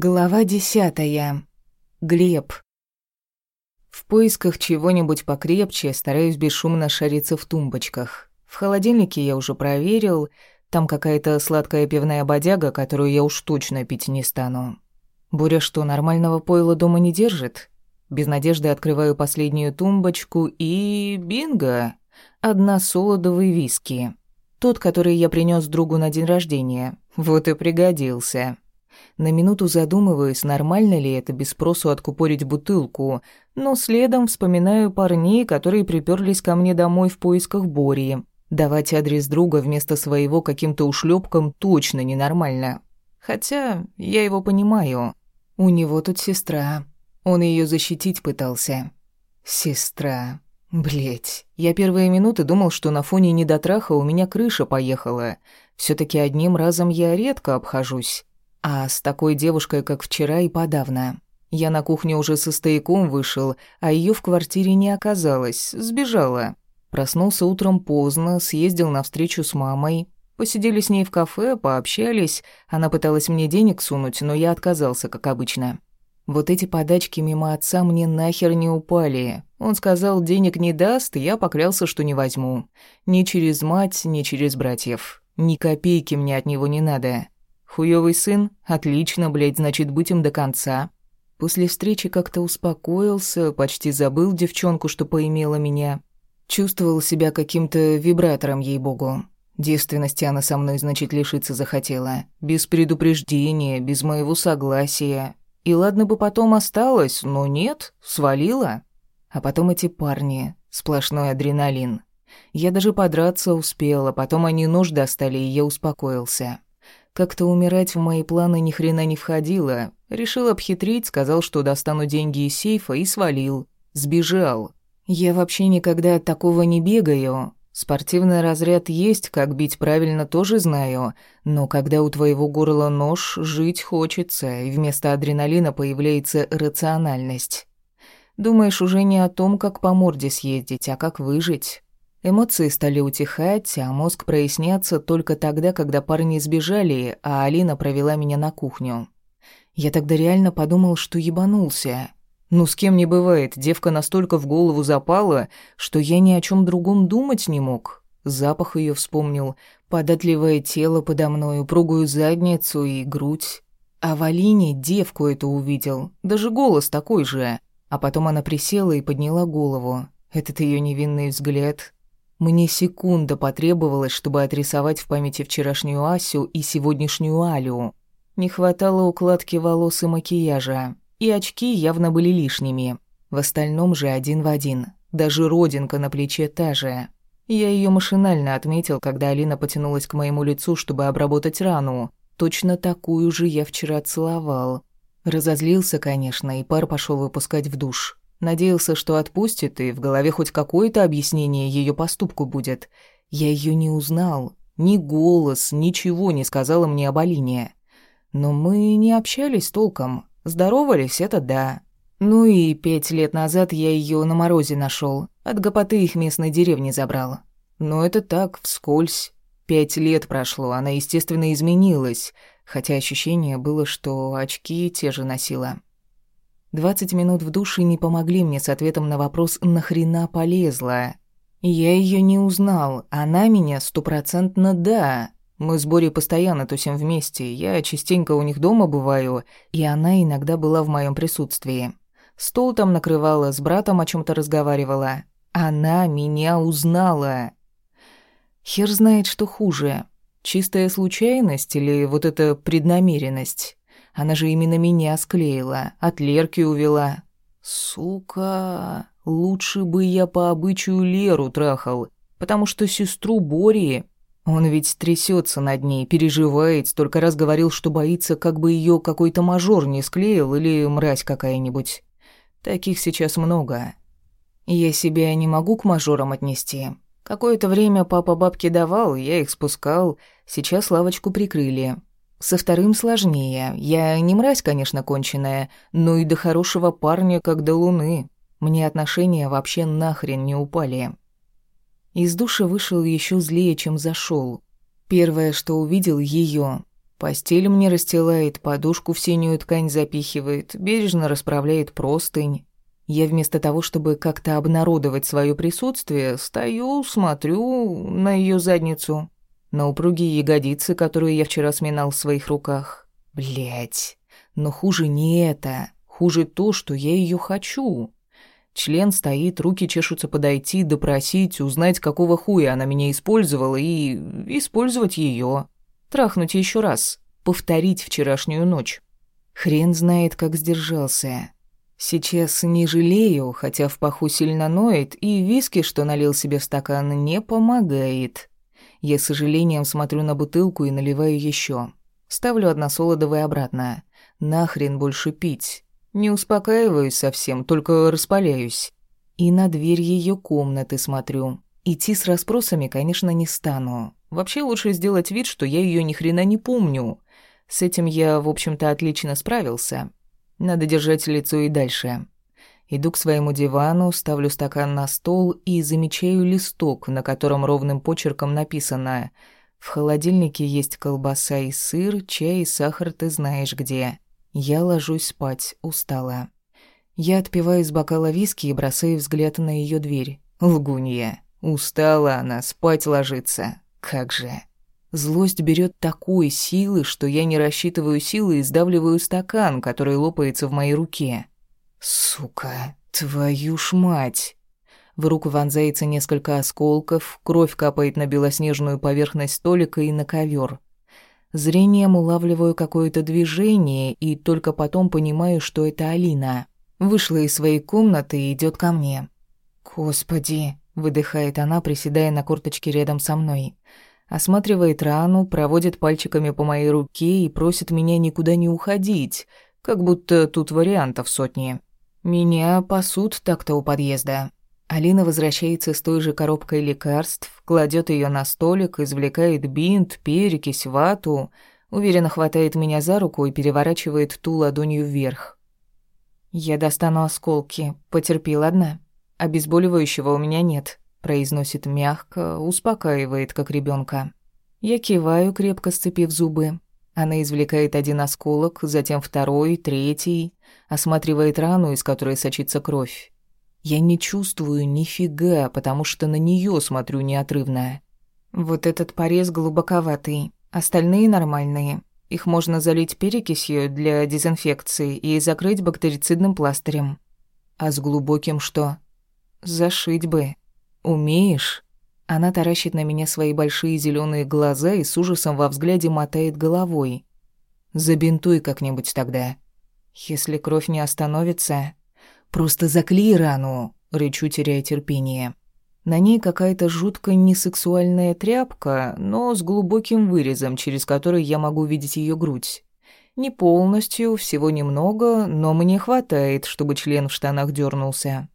Глава десятая. Глеб. В поисках чего-нибудь покрепче стараюсь бесшумно шариться в тумбочках. В холодильнике я уже проверил, там какая-то сладкая пивная бодяга, которую я уж точно пить не стану. Буря что, нормального пойла дома не держит? Без надежды открываю последнюю тумбочку и... бинго! Одна солодовый виски. Тот, который я принес другу на день рождения. Вот и пригодился. На минуту задумываюсь, нормально ли это без спросу откупорить бутылку, но следом вспоминаю парней, которые приперлись ко мне домой в поисках Бори. Давать адрес друга вместо своего каким-то ушлепком точно ненормально. Хотя я его понимаю. У него тут сестра. Он ее защитить пытался. Сестра. Блять, я первые минуты думал, что на фоне недотраха у меня крыша поехала. все таки одним разом я редко обхожусь. А с такой девушкой, как вчера, и подавно. Я на кухне уже со стояком вышел, а ее в квартире не оказалось, сбежала. Проснулся утром поздно, съездил на встречу с мамой. Посидели с ней в кафе, пообщались. Она пыталась мне денег сунуть, но я отказался, как обычно. Вот эти подачки мимо отца мне нахер не упали. Он сказал, денег не даст, я поклялся, что не возьму. Ни через мать, ни через братьев. Ни копейки мне от него не надо. Хуёвый сын? Отлично, блядь, значит, быть им до конца. После встречи как-то успокоился, почти забыл девчонку, что поимела меня. Чувствовал себя каким-то вибратором, ей-богу. Девственности она со мной, значит, лишиться захотела. Без предупреждения, без моего согласия. И ладно бы потом осталось, но нет, свалила. А потом эти парни, сплошной адреналин. Я даже подраться успела, потом они нож достали, и я успокоился. Как-то умирать в мои планы ни хрена не входило. Решил обхитрить, сказал, что достану деньги из сейфа и свалил. Сбежал. Я вообще никогда от такого не бегаю. Спортивный разряд есть, как бить правильно тоже знаю, но когда у твоего горла нож, жить хочется, и вместо адреналина появляется рациональность. Думаешь уже не о том, как по морде съездить, а как выжить. Эмоции стали утихать, а мозг проясняться только тогда, когда парни сбежали, а Алина провела меня на кухню. Я тогда реально подумал, что ебанулся. Ну, с кем не бывает, девка настолько в голову запала, что я ни о чем другом думать не мог. Запах ее вспомнил, податливое тело подо мной, упругую задницу и грудь. А в Алине девку эту увидел, даже голос такой же. А потом она присела и подняла голову. Этот ее невинный взгляд, мне секунда потребовалась, чтобы отрисовать в памяти вчерашнюю Асю и сегодняшнюю Алю. Не хватало укладки волос и макияжа, и очки явно были лишними. В остальном же один в один. Даже родинка на плече та же. Я ее машинально отметил, когда Алина потянулась к моему лицу, чтобы обработать рану. Точно такую же я вчера целовал. Разозлился, конечно, и пар пошел выпускать в душ. Надеялся, что отпустит, и в голове хоть какое-то объяснение ее поступку будет. Я ее не узнал. Ни голос, ничего не сказала мне об Алине. Но мы не общались толком. Здоровались, это да. Ну и пять лет назад я ее на морозе нашел, От гопоты их местной деревни забрал. Но это так, вскользь. Пять лет прошло, она, естественно, изменилась, хотя ощущение было, что очки те же носила. Двадцать минут в душе не помогли мне с ответом на вопрос «нахрена полезла?». Я ее не узнал, она меня стопроцентно «да». Мы с Борей постоянно тусим вместе, я частенько у них дома бываю, и она иногда была в моем присутствии. Стол там накрывала, с братом о чем то разговаривала. Она меня узнала. Хер знает, что хуже. Чистая случайность или вот эта преднамеренность? Она же именно меня склеила, от Лерки увела. Сука, лучше бы я по обычаю Леру трахал, потому что сестру Бори... Он ведь трясется над ней, переживает, столько раз говорил, что боится, как бы ее какой-то мажор не склеил или мразь какая-нибудь. Таких сейчас много. Я себя не могу к мажорам отнести. Какое-то время папа бабки давал, я их спускал, сейчас лавочку прикрыли. Со вторым сложнее. Я не мразь, конечно, конченая, но и до хорошего парня, как до луны. Мне отношения вообще нахрен не упали. Из душа вышел еще злее, чем зашел. Первое, что увидел ее. Постель мне расстилает, подушку в синюю ткань запихивает, бережно расправляет простынь. Я вместо того, чтобы как-то обнародовать свое присутствие, стою, смотрю на ее задницу, на упругие ягодицы, которые я вчера сминал в своих руках. Блять, но хуже не это, хуже то, что я ее хочу. Член стоит, руки чешутся подойти, допросить, узнать, какого хуя она меня использовала, и использовать ее. Трахнуть еще раз, повторить вчерашнюю ночь. Хрен знает, как сдержался. Сейчас не жалею, хотя в паху сильно ноет, и виски, что налил себе в стакан, не помогает. Я с сожалением смотрю на бутылку и наливаю еще. Ставлю односолодовое обратно. Нахрен больше пить. Не успокаиваюсь совсем, только распаляюсь. И на дверь ее комнаты смотрю. Идти с расспросами, конечно, не стану. Вообще лучше сделать вид, что я ее ни хрена не помню. С этим я, в общем-то, отлично справился. Надо держать лицо и дальше. Иду к своему дивану, ставлю стакан на стол и замечаю листок, на котором ровным почерком написано «В холодильнике есть колбаса и сыр, чай и сахар ты знаешь где». Я ложусь спать, устала. Я отпиваю из бокала виски и бросаю взгляд на ее дверь. Лгунья. Устала она, спать ложится. Как же. Злость берет такой силы, что я не рассчитываю силы и сдавливаю стакан, который лопается в моей руке. Сука, твою ж мать. В руку вонзается несколько осколков, кровь капает на белоснежную поверхность столика и на ковер. Зрением улавливаю какое-то движение и только потом понимаю, что это Алина. Вышла из своей комнаты и идет ко мне. «Господи!» — выдыхает она, приседая на корточке рядом со мной. Осматривает рану, проводит пальчиками по моей руке и просит меня никуда не уходить, как будто тут вариантов сотни. Меня пасут так-то у подъезда. Алина возвращается с той же коробкой лекарств, кладет ее на столик, извлекает бинт, перекись, вату, уверенно хватает меня за руку и переворачивает ту ладонью вверх. «Я достану осколки. Потерпи, ладно? Обезболивающего у меня нет», — произносит мягко, успокаивает, как ребенка. Я киваю, крепко сцепив зубы. Она извлекает один осколок, затем второй, третий, осматривает рану, из которой сочится кровь. Я не чувствую нифига, потому что на нее смотрю неотрывно. Вот этот порез глубоковатый, остальные нормальные. Их можно залить перекисью для дезинфекции и закрыть бактерицидным пластырем. А с глубоким что? Зашить бы. Умеешь? Она таращит на меня свои большие зеленые глаза и с ужасом во взгляде мотает головой. Забинтуй как-нибудь тогда. Если кровь не остановится, Просто заклей рану, рычу, теряя терпение. На ней какая-то жутко несексуальная тряпка, но с глубоким вырезом, через который я могу видеть ее грудь. Не полностью, всего немного, но мне хватает, чтобы член в штанах дернулся.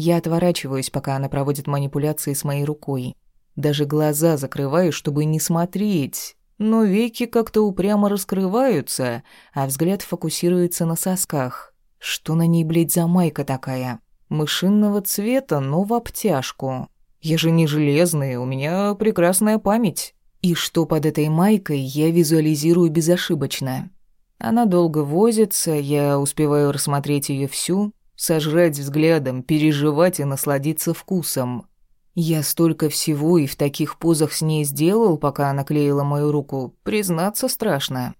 Я отворачиваюсь, пока она проводит манипуляции с моей рукой. Даже глаза закрываю, чтобы не смотреть. Но веки как-то упрямо раскрываются, а взгляд фокусируется на сосках. Что на ней, блядь, за майка такая? Мышинного цвета, но в обтяжку. Я же не железный, у меня прекрасная память. И что под этой майкой, я визуализирую безошибочно. Она долго возится, я успеваю рассмотреть ее всю, сожрать взглядом, переживать и насладиться вкусом. Я столько всего и в таких позах с ней сделал, пока она клеила мою руку, признаться страшно.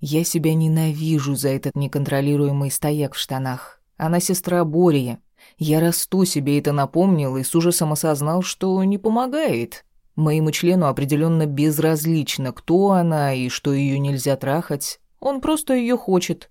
Я себя ненавижу за этот неконтролируемый стояк в штанах. Она сестра Бори. Я расту себе это напомнил и с ужасом осознал, что не помогает. Моему члену определенно безразлично, кто она и что ее нельзя трахать. Он просто ее хочет.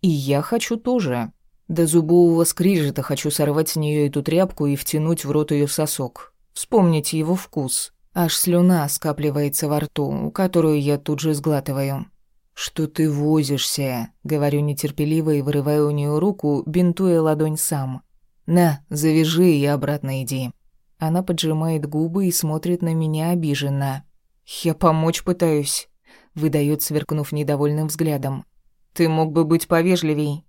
И я хочу тоже. До зубового скрижета хочу сорвать с нее эту тряпку и втянуть в рот ее сосок. Вспомнить его вкус. Аж слюна скапливается во рту, которую я тут же сглатываю. «Что ты возишься?» — говорю нетерпеливо и вырываю у нее руку, бинтуя ладонь сам. «На, завяжи и обратно иди». Она поджимает губы и смотрит на меня обиженно. «Я помочь пытаюсь», — выдает, сверкнув недовольным взглядом. «Ты мог бы быть повежливей».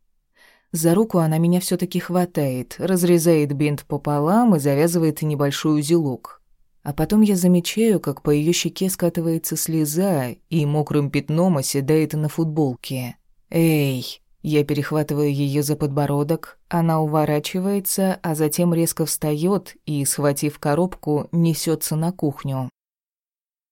За руку она меня все таки хватает, разрезает бинт пополам и завязывает небольшой узелок. А потом я замечаю, как по ее щеке скатывается слеза и мокрым пятном оседает на футболке. «Эй!» Я перехватываю ее за подбородок, она уворачивается, а затем резко встает и, схватив коробку, несется на кухню.